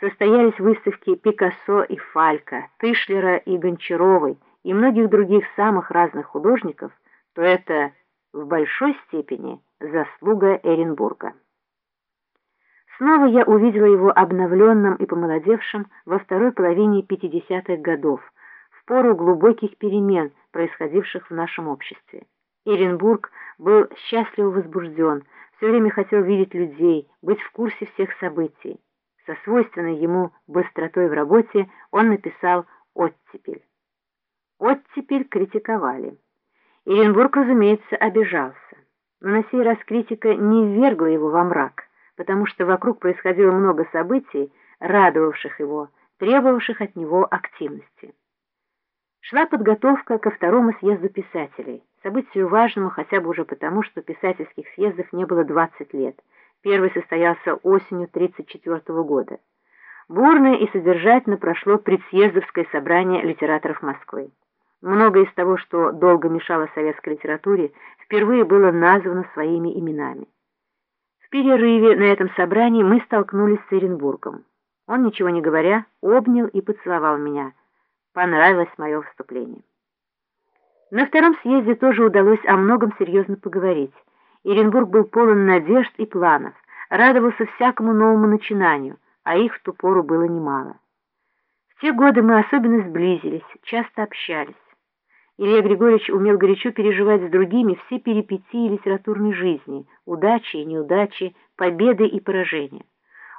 состоялись выставки Пикассо и Фалька, Тышлера и Гончаровой и многих других самых разных художников, то это в большой степени заслуга Эренбурга. Снова я увидела его обновленным и помолодевшим во второй половине 50-х годов, в пору глубоких перемен, происходивших в нашем обществе. Эренбург был счастливо возбужден, все время хотел видеть людей, быть в курсе всех событий. Со свойственной ему быстротой в работе он написал «Оттепель». Оттепель критиковали. Иренбург, разумеется, обижался. Но на сей раз критика не ввергла его во мрак, потому что вокруг происходило много событий, радовавших его, требовавших от него активности. Шла подготовка ко второму съезду писателей, событию важному хотя бы уже потому, что писательских съездов не было 20 лет. Первый состоялся осенью 1934 года. Бурно и содержательно прошло предсъездовское собрание литераторов Москвы. Многое из того, что долго мешало советской литературе, впервые было названо своими именами. В перерыве на этом собрании мы столкнулись с Оренбургом. Он, ничего не говоря, обнял и поцеловал меня. Понравилось мое вступление. На втором съезде тоже удалось о многом серьезно поговорить. Оренбург был полон надежд и планов, радовался всякому новому начинанию, а их в ту пору было немало. В те годы мы особенно сблизились, часто общались. Илья Григорьевич умел горячо переживать с другими все перипетии литературной жизни, удачи и неудачи, победы и поражения.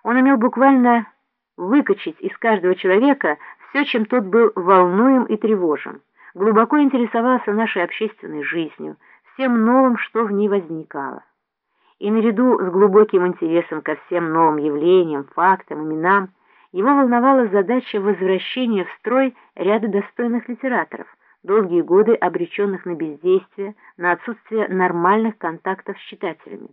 Он умел буквально выкачать из каждого человека все, чем тот был волнуем и тревожен, глубоко интересовался нашей общественной жизнью, всем новым, что в ней возникало. И наряду с глубоким интересом ко всем новым явлениям, фактам, именам, его волновала задача возвращения в строй ряда достойных литераторов, долгие годы обреченных на бездействие, на отсутствие нормальных контактов с читателями.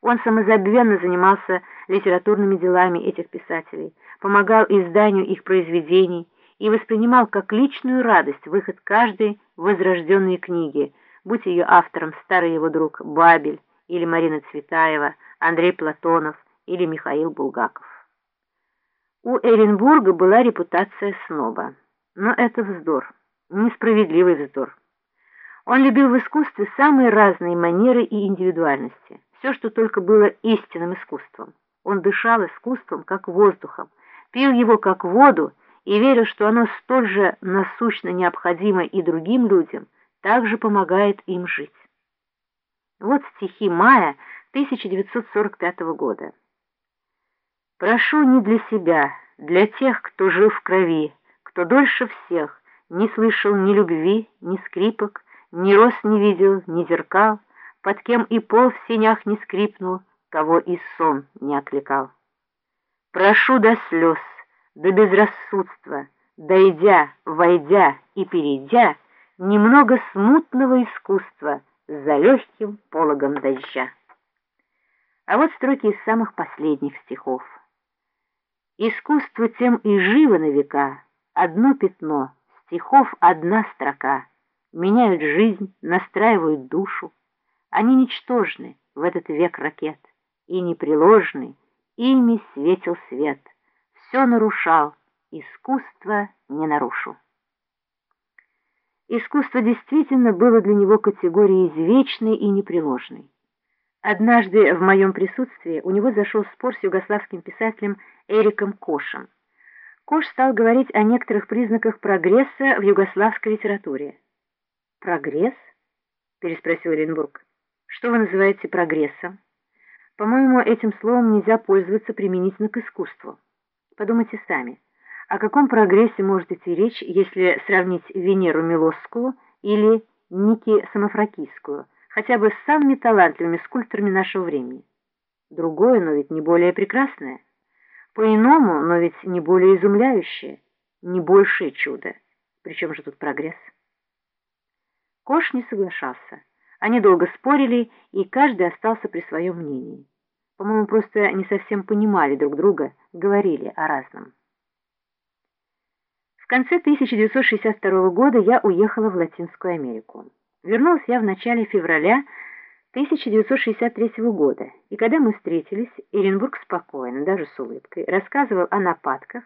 Он самозабвенно занимался литературными делами этих писателей, помогал изданию их произведений и воспринимал как личную радость выход каждой возрожденной книги, будь ее автором старый его друг Бабель или Марина Цветаева, Андрей Платонов или Михаил Булгаков. У Эренбурга была репутация сноба, но это вздор несправедливый вздор. Он любил в искусстве самые разные манеры и индивидуальности, все, что только было истинным искусством. Он дышал искусством, как воздухом, пил его как воду и верил, что оно столь же насущно необходимо и другим людям, также помогает им жить. Вот стихи мая 1945 года. «Прошу не для себя, для тех, кто жив в крови, кто дольше всех, не слышал ни любви, ни скрипок, ни роз не видел, ни зеркал, под кем и пол в сенях не скрипнул, кого и сон не окликал. Прошу до слез, до безрассудства, дойдя, войдя и перейдя, немного смутного искусства за легким пологом дождя. А вот строки из самых последних стихов. Искусство тем и живо на века, одно пятно — стихов одна строка, меняют жизнь, настраивают душу. Они ничтожны в этот век ракет, и непреложны, ими светил свет. Все нарушал, искусство не нарушу. Искусство действительно было для него категорией извечной и непреложной. Однажды в моем присутствии у него зашел спор с югославским писателем Эриком Кошем. Кош стал говорить о некоторых признаках прогресса в югославской литературе. «Прогресс?» — переспросил Оренбург. «Что вы называете прогрессом? По-моему, этим словом нельзя пользоваться применительно к искусству. Подумайте сами, о каком прогрессе может идти речь, если сравнить Венеру Милосскую или Ники Самофракийскую, хотя бы с самыми талантливыми скульпторами нашего времени? Другое, но ведь не более прекрасное». По-иному, но ведь не более изумляющее, не большее чудо. Причем же тут прогресс? Кош не соглашался. Они долго спорили, и каждый остался при своем мнении. По-моему, просто не совсем понимали друг друга, говорили о разном. В конце 1962 года я уехала в Латинскую Америку. Вернулась я в начале февраля 1963 года, и когда мы встретились, Эренбург спокойно, даже с улыбкой, рассказывал о нападках,